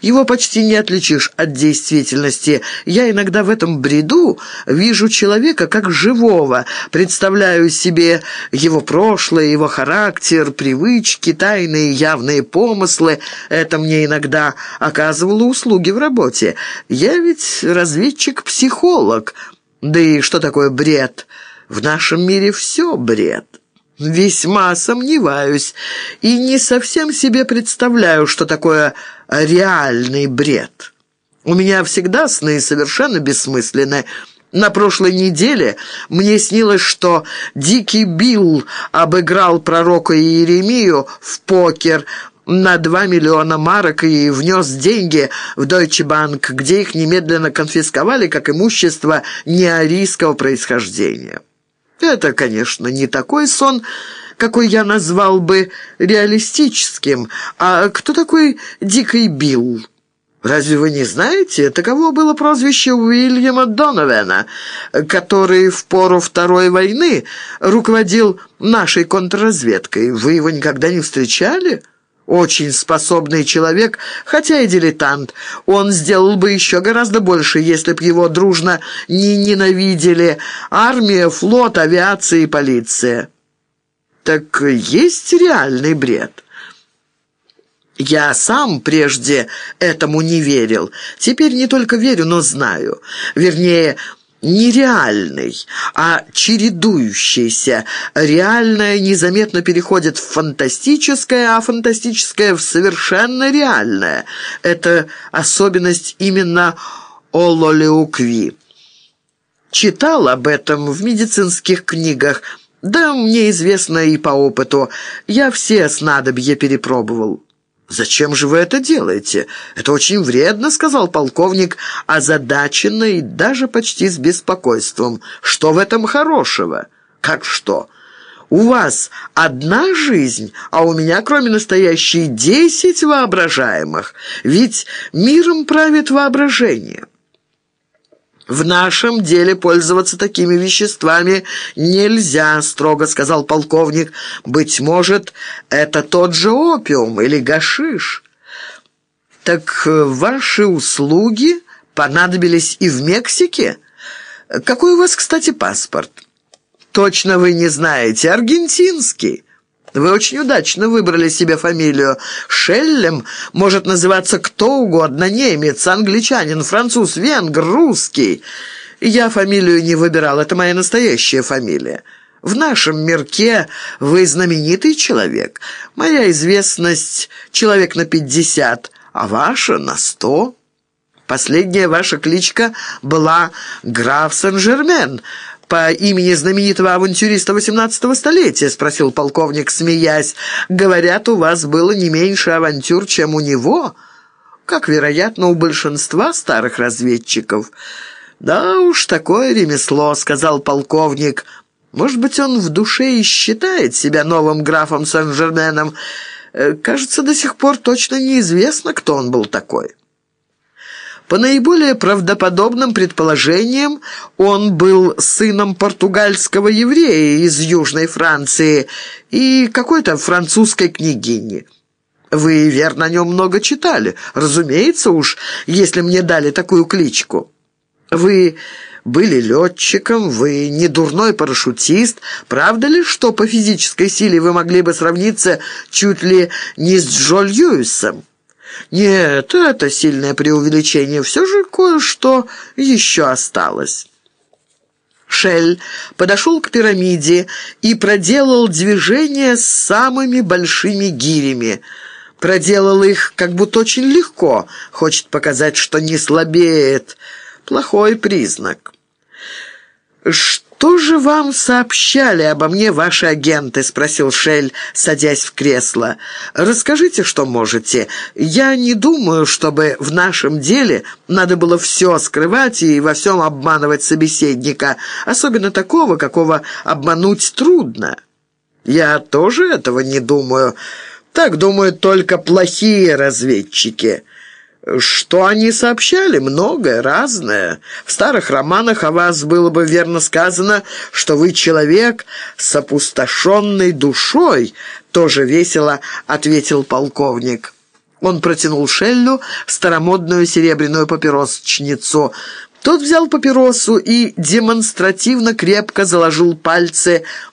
Его почти не отличишь от действительности. Я иногда в этом бреду вижу человека как живого, представляю себе его прошлое, его характер, привычки, тайные явные помыслы. Это мне иногда оказывало услуги в работе. Я ведь разведчик-психолог. Да и что такое бред? В нашем мире все бред». «Весьма сомневаюсь и не совсем себе представляю, что такое реальный бред. У меня всегда сны совершенно бессмысленны. На прошлой неделе мне снилось, что Дикий Билл обыграл пророка Иеремию в покер на 2 миллиона марок и внес деньги в Deutsche Bank, где их немедленно конфисковали как имущество неарийского происхождения». Это, конечно, не такой сон, какой я назвал бы реалистическим. А кто такой Дикий Билл? Разве вы не знаете, таково было прозвище Уильяма Доновена, который в пору Второй войны руководил нашей контрразведкой? Вы его никогда не встречали?» Очень способный человек, хотя и дилетант. Он сделал бы еще гораздо больше, если б его дружно не ненавидели армия, флот, авиация и полиция. Так есть реальный бред. Я сам прежде этому не верил. Теперь не только верю, но знаю. Вернее, нереальный, а чередующийся. Реальное незаметно переходит в фантастическое, а фантастическое в совершенно реальное. Это особенность именно Ололеукви. Читал об этом в медицинских книгах, да мне известно и по опыту. Я все снадобья перепробовал. «Зачем же вы это делаете? Это очень вредно», — сказал полковник, озадаченно и даже почти с беспокойством. «Что в этом хорошего?» «Как что?» «У вас одна жизнь, а у меня, кроме настоящей, десять воображаемых. Ведь миром правит воображение». «В нашем деле пользоваться такими веществами нельзя», — строго сказал полковник. «Быть может, это тот же опиум или гашиш». «Так ваши услуги понадобились и в Мексике? Какой у вас, кстати, паспорт?» «Точно вы не знаете. Аргентинский». Вы очень удачно выбрали себе фамилию. Шеллем может называться кто угодно. Немец, англичанин, француз, венгр, русский. Я фамилию не выбирал, это моя настоящая фамилия. В нашем мирке вы знаменитый человек. Моя известность — человек на пятьдесят, а ваша — на сто. Последняя ваша кличка была «Граф Сен-Жермен», по имени знаменитого авантюриста XVIII столетия?» — спросил полковник, смеясь. «Говорят, у вас было не меньше авантюр, чем у него, как, вероятно, у большинства старых разведчиков». «Да уж, такое ремесло», — сказал полковник. «Может быть, он в душе и считает себя новым графом Сен-Жерменом. Э, кажется, до сих пор точно неизвестно, кто он был такой». По наиболее правдоподобным предположениям, он был сыном португальского еврея из Южной Франции и какой-то французской княгини. Вы, верно, о нем много читали. Разумеется уж, если мне дали такую кличку. Вы были летчиком, вы не дурной парашютист. Правда ли, что по физической силе вы могли бы сравниться чуть ли не с Джо Льюисом? Нет, это сильное преувеличение. Все же кое-что еще осталось. Шель подошел к пирамиде и проделал движение с самыми большими гирями. Проделал их как будто очень легко, хочет показать, что не слабеет. Плохой признак. «Что?» «Что же вам сообщали обо мне ваши агенты?» — спросил Шель, садясь в кресло. «Расскажите, что можете. Я не думаю, чтобы в нашем деле надо было все скрывать и во всем обманывать собеседника, особенно такого, какого обмануть трудно». «Я тоже этого не думаю. Так думают только плохие разведчики». Что они сообщали? Многое, разное. В старых романах о вас было бы верно сказано, что вы человек с опустошенной душой, тоже весело ответил полковник. Он протянул Шеллю старомодную серебряную папиросочницу. Тот взял папиросу и демонстративно крепко заложил пальцы